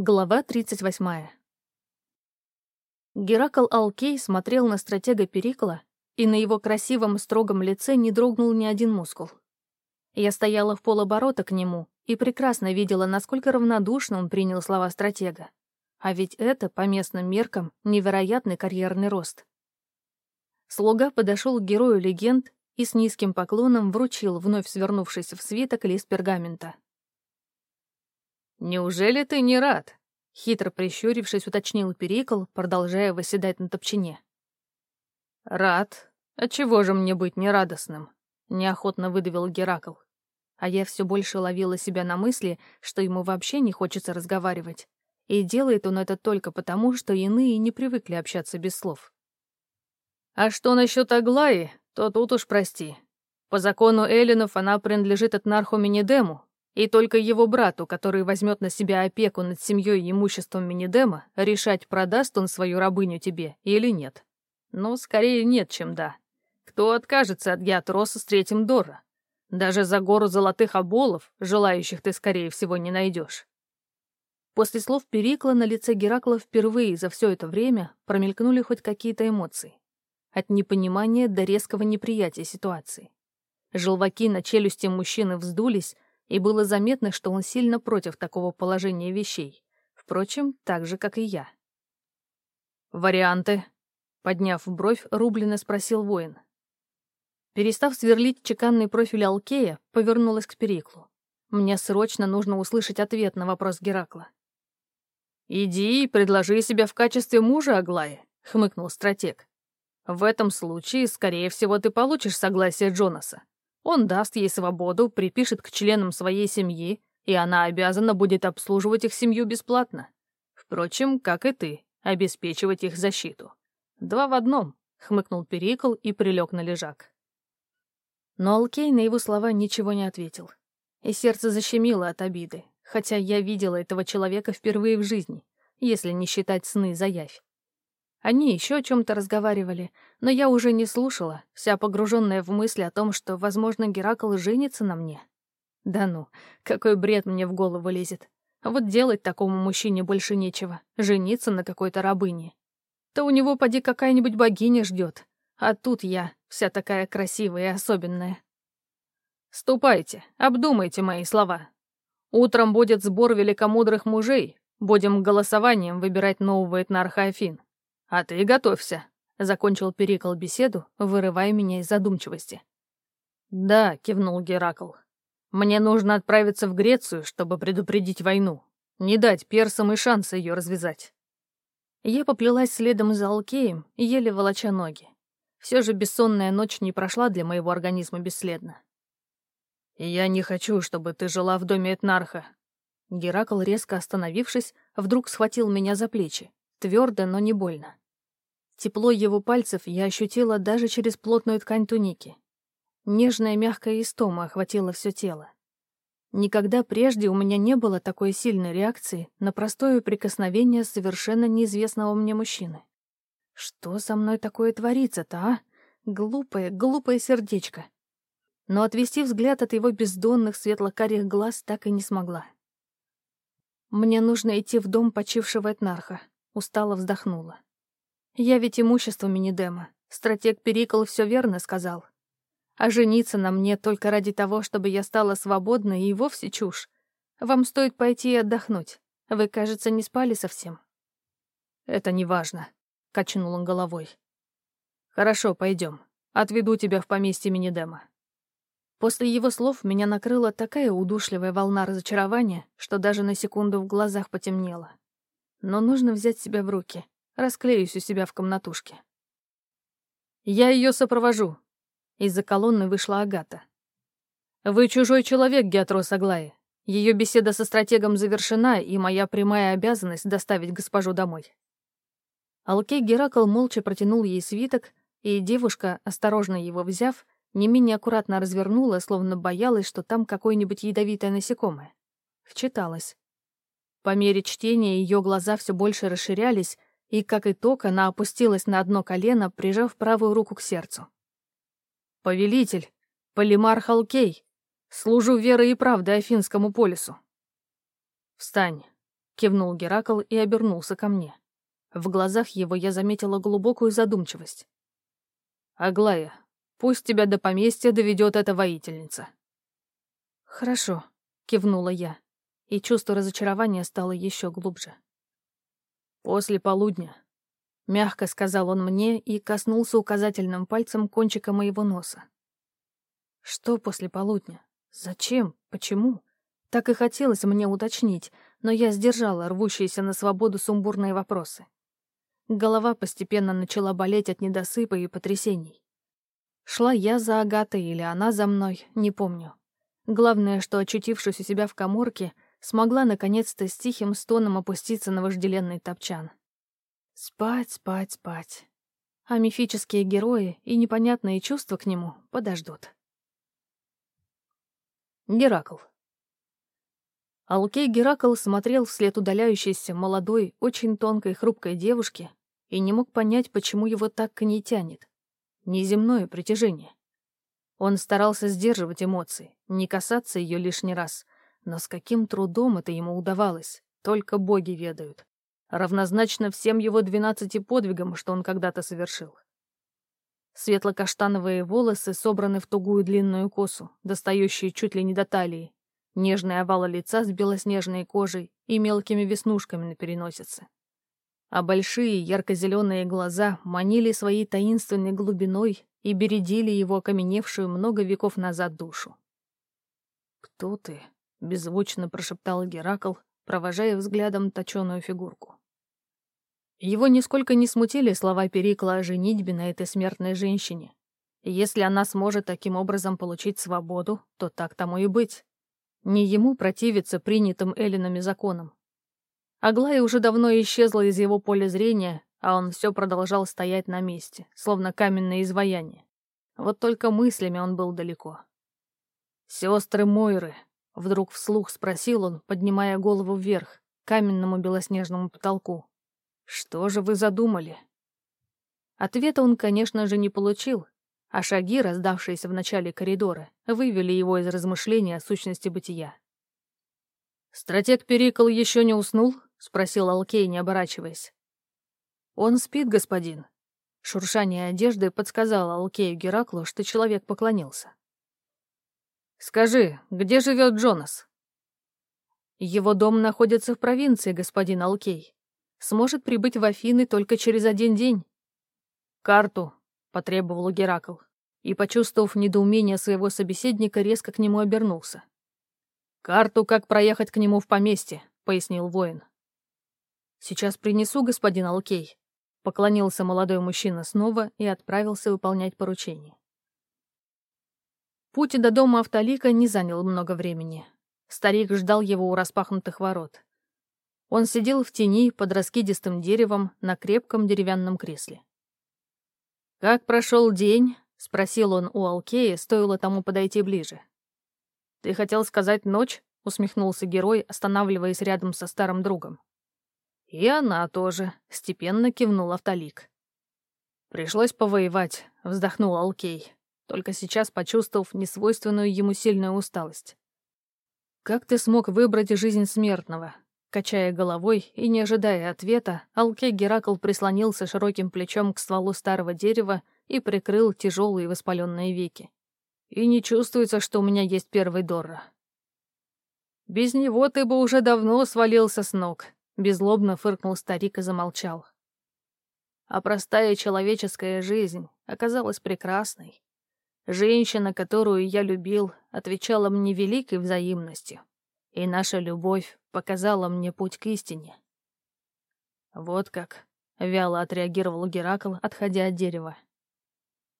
Глава 38. Геракл Алкей смотрел на стратега Перикла, и на его красивом строгом лице не дрогнул ни один мускул. Я стояла в полоборота к нему и прекрасно видела, насколько равнодушно он принял слова стратега. А ведь это, по местным меркам, невероятный карьерный рост. Слуга подошел к герою легенд и с низким поклоном вручил вновь свернувшийся в свиток лист пергамента. «Неужели ты не рад?» — хитро прищурившись, уточнил Перикл, продолжая восседать на топчине. «Рад. А чего же мне быть нерадостным?» — неохотно выдавил Геракл. А я все больше ловила себя на мысли, что ему вообще не хочется разговаривать. И делает он это только потому, что иные не привыкли общаться без слов. «А что насчет Аглаи, то тут уж прости. По закону Эллинов она принадлежит Этнарху Минидему, и только его брату, который возьмет на себя опеку над семьей и имуществом Минидема, решать, продаст он свою рабыню тебе или нет. Но скорее нет, чем да. Кто откажется от Геатроса с третьим Дора? Даже за гору золотых оболов, желающих ты, скорее всего, не найдешь. После слов Перикла на лице Геракла впервые за все это время промелькнули хоть какие-то эмоции. От непонимания до резкого неприятия ситуации. Желваки на челюсти мужчины вздулись, и было заметно, что он сильно против такого положения вещей. Впрочем, так же, как и я. «Варианты?» — подняв бровь, рублено спросил воин. Перестав сверлить чеканный профиль Алкея, повернулась к Периклу. Мне срочно нужно услышать ответ на вопрос Геракла. «Иди и предложи себя в качестве мужа Аглаи», — хмыкнул стратег. «В этом случае, скорее всего, ты получишь согласие Джонаса. Он даст ей свободу, припишет к членам своей семьи, и она обязана будет обслуживать их семью бесплатно. Впрочем, как и ты, обеспечивать их защиту. Два в одном, — хмыкнул Перикл и прилег на лежак. Но Алкей на его слова ничего не ответил. И сердце защемило от обиды, хотя я видела этого человека впервые в жизни, если не считать сны за явь. Они еще о чем-то разговаривали, но я уже не слушала, вся погруженная в мысли о том, что, возможно, Геракл женится на мне. Да ну, какой бред мне в голову лезет. Вот делать такому мужчине больше нечего, жениться на какой-то рабыне. То у него поди какая-нибудь богиня ждет, а тут я, вся такая красивая и особенная. Ступайте, обдумайте мои слова. Утром будет сбор великомудрых мужей, будем голосованием выбирать нового этнарха Афин. «А ты готовься», — закончил Перикл беседу, вырывая меня из задумчивости. «Да», — кивнул Геракл. «Мне нужно отправиться в Грецию, чтобы предупредить войну. Не дать персам и шанса ее развязать». Я поплелась следом за Алкеем, еле волоча ноги. Все же бессонная ночь не прошла для моего организма бесследно. «Я не хочу, чтобы ты жила в доме Этнарха». Геракл, резко остановившись, вдруг схватил меня за плечи. Твердо, но не больно. Тепло его пальцев я ощутила даже через плотную ткань туники. Нежная мягкая истома охватила все тело. Никогда прежде у меня не было такой сильной реакции на простое прикосновение совершенно неизвестного мне мужчины. Что со мной такое творится-то, а? Глупое, глупое сердечко. Но отвести взгляд от его бездонных светло-карих глаз так и не смогла. Мне нужно идти в дом почившего этнарха. Устало вздохнула. Я ведь имущество Минидема. Стратег Перикл все верно сказал. А жениться на мне только ради того, чтобы я стала свободной, и вовсе чушь. Вам стоит пойти и отдохнуть. Вы, кажется, не спали совсем. Это не важно, качнул он головой. Хорошо, пойдем. Отведу тебя в поместье Минидема. После его слов меня накрыла такая удушливая волна разочарования, что даже на секунду в глазах потемнело. Но нужно взять себя в руки. Расклеюсь у себя в комнатушке. «Я ее сопровожу». Из-за колонны вышла Агата. «Вы чужой человек, Геатрос Аглаи. Ее беседа со стратегом завершена, и моя прямая обязанность доставить госпожу домой». Алкей Геракл молча протянул ей свиток, и девушка, осторожно его взяв, не менее аккуратно развернула, словно боялась, что там какое-нибудь ядовитое насекомое. Вчиталась. По мере чтения ее глаза все больше расширялись, и, как итог, она опустилась на одно колено, прижав правую руку к сердцу. «Повелитель, Полимар Халкей, служу верой и правдой Афинскому полису». «Встань», кивнул Геракл и обернулся ко мне. В глазах его я заметила глубокую задумчивость. «Аглая, пусть тебя до поместья доведет эта воительница». «Хорошо», — кивнула я, и чувство разочарования стало еще глубже. «После полудня», — мягко сказал он мне и коснулся указательным пальцем кончика моего носа. «Что после полудня? Зачем? Почему?» Так и хотелось мне уточнить, но я сдержала рвущиеся на свободу сумбурные вопросы. Голова постепенно начала болеть от недосыпа и потрясений. Шла я за Агатой или она за мной, не помню. Главное, что, очутившись у себя в коморке, смогла наконец-то с тихим стоном опуститься на вожделенный топчан. Спать, спать, спать. А мифические герои и непонятные чувства к нему подождут. Геракл. Алкей Геракл смотрел вслед удаляющейся молодой, очень тонкой хрупкой девушке и не мог понять, почему его так к ней тянет. Неземное притяжение. Он старался сдерживать эмоции, не касаться ее лишний раз, но с каким трудом это ему удавалось, только боги ведают. Равнозначно всем его двенадцати подвигам, что он когда-то совершил. Светло-каштановые волосы собраны в тугую длинную косу, достающую чуть ли не до талии, нежные овалы лица с белоснежной кожей и мелкими веснушками на переносице а большие ярко-зеленые глаза манили своей таинственной глубиной и бередили его окаменевшую много веков назад душу. «Кто ты?» — беззвучно прошептал Геракл, провожая взглядом точеную фигурку. Его нисколько не смутили слова Перикла о женитьбе на этой смертной женщине. Если она сможет таким образом получить свободу, то так тому и быть. Не ему противиться принятым Эллинами законам. Аглая уже давно исчезла из его поля зрения, а он все продолжал стоять на месте, словно каменное изваяние. Вот только мыслями он был далеко. «Сестры Мойры», — вдруг вслух спросил он, поднимая голову вверх, к каменному белоснежному потолку. «Что же вы задумали?» Ответа он, конечно же, не получил, а шаги, раздавшиеся в начале коридора, вывели его из размышления о сущности бытия. «Стратег Перикл еще не уснул?» — спросил Алкей, не оборачиваясь. «Он спит, господин». Шуршание одежды подсказало Алкею Гераклу, что человек поклонился. «Скажи, где живет Джонас?» «Его дом находится в провинции, господин Алкей. Сможет прибыть в Афины только через один день». «Карту», — потребовал Геракл, и, почувствовав недоумение своего собеседника, резко к нему обернулся. «Карту, как проехать к нему в поместье», — пояснил воин. «Сейчас принесу, господин Алкей», — поклонился молодой мужчина снова и отправился выполнять поручение. Путь до дома Автолика не занял много времени. Старик ждал его у распахнутых ворот. Он сидел в тени под раскидистым деревом на крепком деревянном кресле. «Как прошел день?» — спросил он у Алкея, стоило тому подойти ближе. «Ты хотел сказать ночь?» — усмехнулся герой, останавливаясь рядом со старым другом. «И она тоже», — степенно кивнул Автолик. «Пришлось повоевать», — вздохнул Алкей, только сейчас почувствовав несвойственную ему сильную усталость. «Как ты смог выбрать жизнь смертного?» Качая головой и не ожидая ответа, Алкей Геракл прислонился широким плечом к стволу старого дерева и прикрыл тяжелые воспаленные веки. «И не чувствуется, что у меня есть первый Дорра». «Без него ты бы уже давно свалился с ног», Безлобно фыркнул старик и замолчал. А простая человеческая жизнь оказалась прекрасной. Женщина, которую я любил, отвечала мне великой взаимностью, и наша любовь показала мне путь к истине. Вот как, — вяло отреагировал Геракл, отходя от дерева.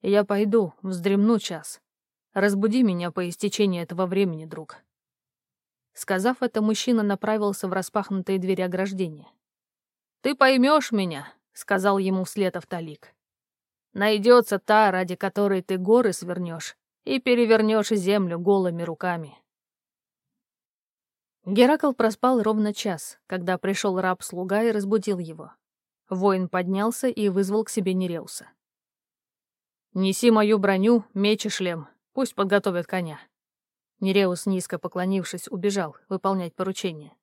«Я пойду, вздремну час. Разбуди меня по истечении этого времени, друг». Сказав это, мужчина направился в распахнутые двери ограждения. «Ты поймешь меня», — сказал ему вслед Автолик. «Найдется та, ради которой ты горы свернешь и перевернешь землю голыми руками». Геракл проспал ровно час, когда пришел раб-слуга и разбудил его. Воин поднялся и вызвал к себе Нереуса. «Неси мою броню, меч и шлем. Пусть подготовят коня». Нереус, низко поклонившись, убежал выполнять поручение.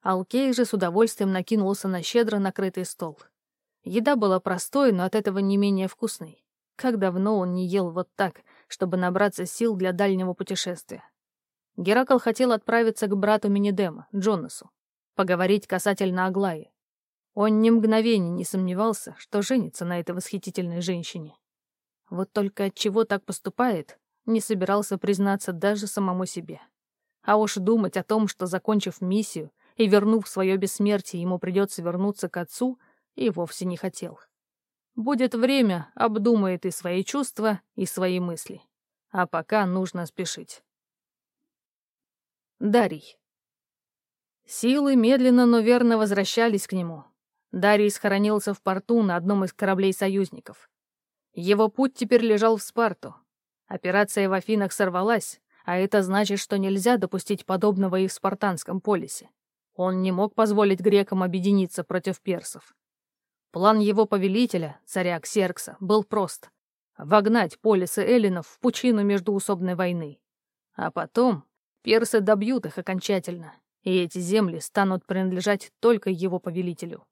Алкей же с удовольствием накинулся на щедро накрытый стол. Еда была простой, но от этого не менее вкусной. Как давно он не ел вот так, чтобы набраться сил для дальнего путешествия. Геракл хотел отправиться к брату Минидема, Джонасу, поговорить касательно Аглаи. Он ни мгновения не сомневался, что женится на этой восхитительной женщине. Вот только от чего так поступает, не собирался признаться даже самому себе. А уж думать о том, что, закончив миссию и вернув свое бессмертие, ему придется вернуться к отцу, и вовсе не хотел. Будет время, обдумает и свои чувства, и свои мысли. А пока нужно спешить. Дарий. Силы медленно, но верно возвращались к нему. Дарий схоронился в порту на одном из кораблей союзников. Его путь теперь лежал в Спарту. Операция в Афинах сорвалась, а это значит, что нельзя допустить подобного и в спартанском полисе. Он не мог позволить грекам объединиться против персов. План его повелителя, царя Ксеркса, был прост — вогнать полисы эллинов в пучину междуусобной войны. А потом персы добьют их окончательно, и эти земли станут принадлежать только его повелителю.